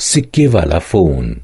सिक्के वाला फ़ोन।